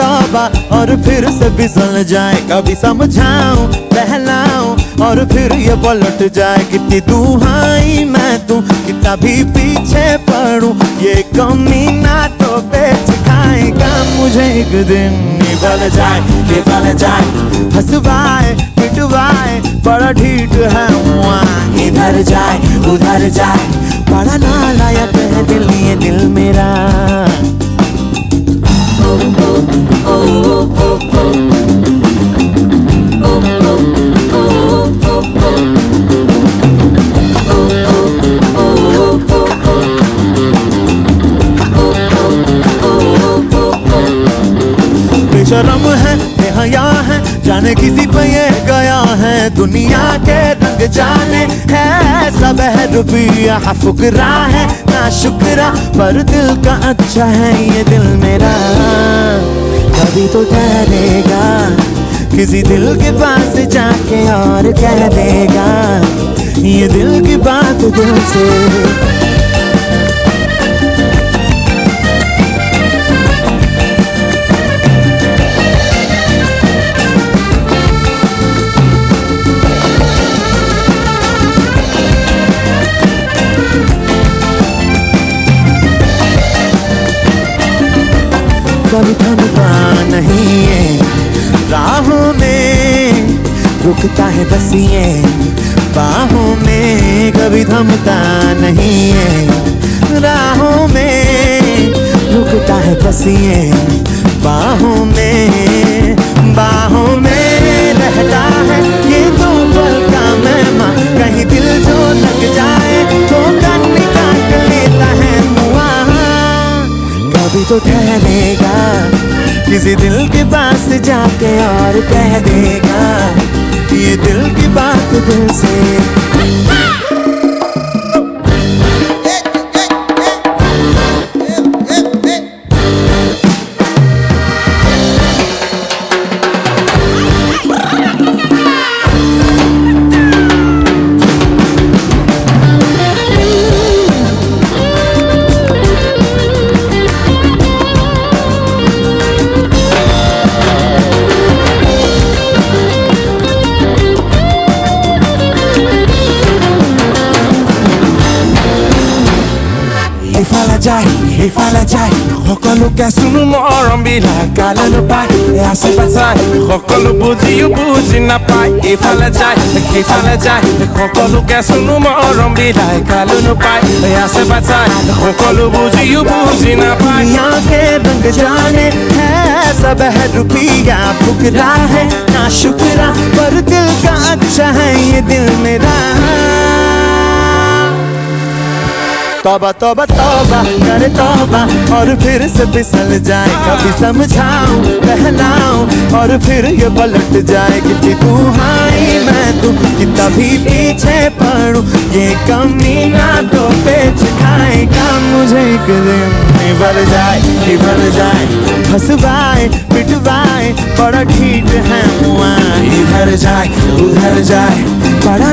और फिर से फिसल जाए। कभी समझाऊं, बहलाऊं और फिर ये पलट जाए कितनी दुहाई मैं तू कितना भी पीछे पड़ूं, ये कमी ना तो बेच खाएगा। मुझे एक दिन निभल जाए निभल जाए हंसवाए पिटवाए, बड़ा ढीठ है इधर जाए, उधर जाए। बड़ा नालायक है दिल, ये दिल मेरा। बेशरम है बेहया है, जाने किसी पे ये गया है। दुनिया के रंग जाने है, सब है रुपया फुकरा है। ना शुक्रा, पर दिल का अच्छा है, ये दिल मेरा। कभी तो ठहरेगा, किसी दिल के पास जाके और कह देगा, ये दिल की बात दिल से। कभी थमता नहीं है। राहों में रुकता है बस ये बाहों में कभी थमता नहीं है। राहों में रुकता है बस ये बाहों तो ठहरेगा। किसी दिल के पास जाके और कह देगा, ये दिल की बात दिल से। Ifala jai, ifala jai সকলো কেঁচুনো মৰম বিলাক গালে নাপায় আছে পাচাই সকলো বুজিও বুজি নাপায় ইফালে যায় সিফালে যায় সকলো কেঁচুনো মৰম বিলাক গালে নাপায় আছে পাচাই সকলো বুজিও বুজি নাপায় दुनिया के रंग जाने है सब है रुपया फुकरा है ना शुक्रा पर दिल का अच्छा है ये दिल मेरा तौबा तौबा तौबा, करे तौबा। और फिर से फिसल जाए, कभी समझाऊं, बहलाऊं। और फिर ये पलट जाए कि तू हाई मैं तू कितना भी पीछे पड़ूं। ये कमी ना तो पेच खाएगा मुझे एक दिन निभल जाए निभल जाए। हंसवाए पिटवाए, बड़ा ठीक है मुआ। इधर जाए, उधर जाए। बड़ा